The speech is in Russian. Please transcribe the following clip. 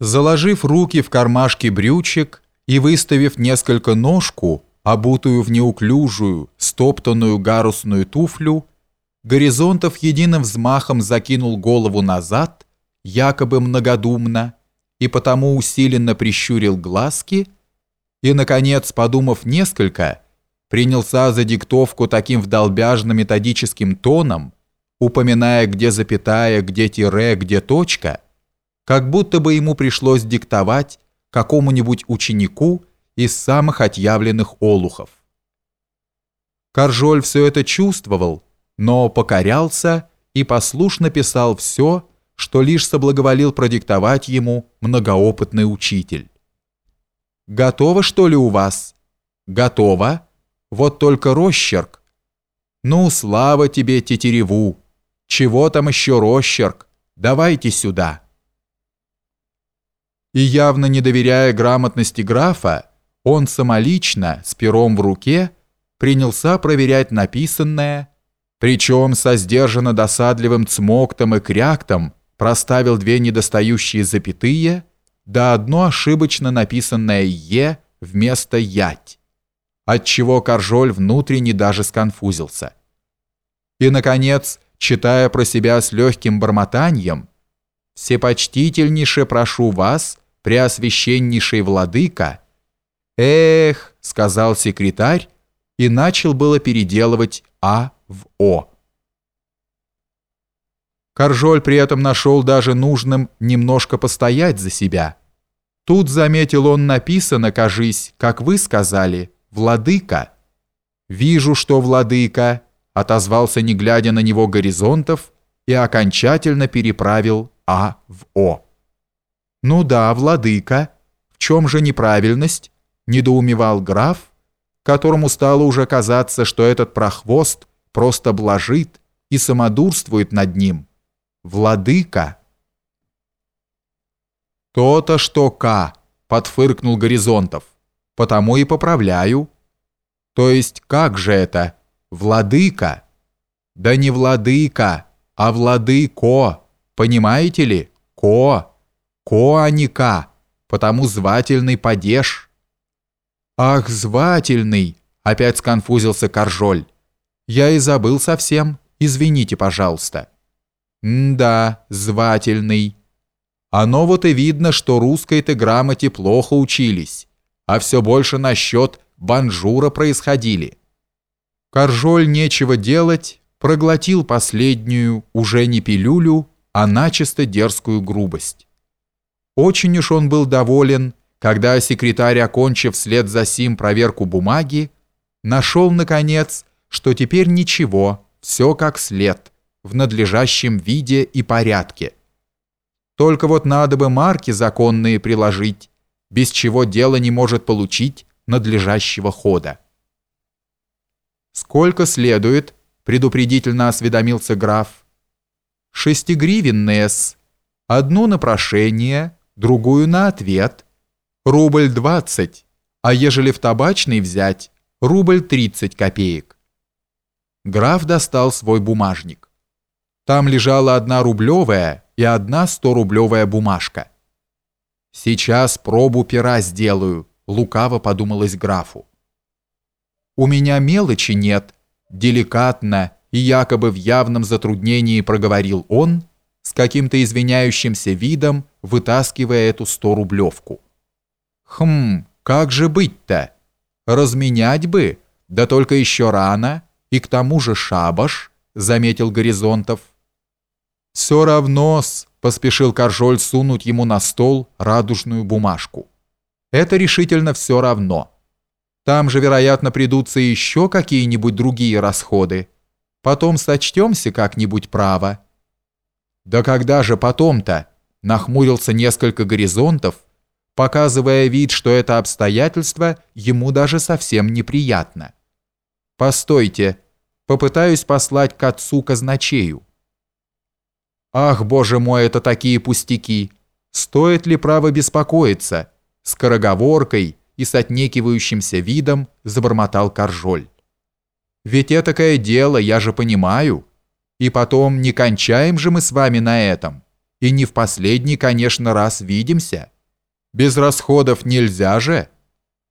Заложив руки в кармашки брючек и выставив несколько ножку, обутую в неуклюжую, стоптанную гарусную туфлю, Горизонтов единым взмахом закинул голову назад, якобы многодумно, и потому усиленно прищурил глазки и, наконец, подумав несколько, принялся за диктовку таким вдолбяжно-методическим тоном, упоминая, где запятая, где тире, где точка – как будто бы ему пришлось диктовать какому-нибудь ученику из самых отъявленных олухов. Каржоль все это чувствовал, но покорялся и послушно писал все, что лишь соблаговолил продиктовать ему многоопытный учитель. «Готово, что ли, у вас?» «Готово. Вот только росчерк». «Ну, слава тебе, тетереву! Чего там еще росчерк? Давайте сюда!» И явно не доверяя грамотности графа, он самолично, с пером в руке, принялся проверять написанное, причем со сдержанно досадливым цмоктом и кряктом проставил две недостающие запятые, да одно ошибочно написанное «е» вместо «ять», отчего Коржоль внутренне даже сконфузился. И, наконец, читая про себя с легким бормотанием, «Всепочтительнейше прошу вас, преосвященнейший владыка». «Эх», — сказал секретарь, и начал было переделывать «а» в «о». Коржоль при этом нашел даже нужным немножко постоять за себя. Тут, заметил он, написано, кажись, как вы сказали, «владыка». «Вижу, что владыка», — отозвался, не глядя на него горизонтов, и окончательно переправил «а» в «о». «Ну да, владыка, в чем же неправильность?» – недоумевал граф, которому стало уже казаться, что этот прохвост просто блажит и самодурствует над ним. «Владыка!» «То-то, что К», – подфыркнул Горизонтов, – «потому и поправляю». «То есть как же это? Владыка?» «Да не владыка, а владыко, понимаете ли? Ко!» Коаника, потому звательный падеж. Ах, звательный, опять сконфузился Коржоль. Я и забыл совсем, извините, пожалуйста. да, звательный. Оно вот и видно, что русской-то грамоте плохо учились, а все больше насчет банжура происходили. Коржоль нечего делать, проглотил последнюю, уже не пилюлю, а начисто дерзкую грубость. Очень уж он был доволен, когда секретарь, окончив вслед за сим проверку бумаги, нашел, наконец, что теперь ничего, все как след, в надлежащем виде и порядке. Только вот надо бы марки законные приложить, без чего дело не может получить надлежащего хода. «Сколько следует?» – предупредительно осведомился граф. «Шестигривенные-с. Одну на прошение, другую на ответ. Рубль 20, а ежели в табачный взять, рубль 30 копеек. Граф достал свой бумажник. Там лежала одна рублевая и одна сторублевая бумажка. «Сейчас пробу пера сделаю», — лукаво подумалось графу. «У меня мелочи нет», — деликатно и якобы в явном затруднении проговорил он, с каким-то извиняющимся видом, вытаскивая эту сто-рублевку. «Хм, как же быть-то? Разменять бы, да только еще рано, и к тому же шабаш», — заметил Горизонтов. «Все равно-с», — поспешил Коржоль сунуть ему на стол радужную бумажку. «Это решительно все равно. Там же, вероятно, придутся еще какие-нибудь другие расходы. Потом сочтемся как-нибудь право». «Да когда же потом-то?» нахмурился несколько горизонтов, показывая вид, что это обстоятельство ему даже совсем неприятно. «Постойте, попытаюсь послать к отцу казначею». «Ах, боже мой, это такие пустяки! Стоит ли право беспокоиться?» Скороговоркой и с отнекивающимся видом забормотал Коржоль. «Ведь этакое дело, я же понимаю. И потом, не кончаем же мы с вами на этом. И не в последний, конечно, раз видимся. Без расходов нельзя же».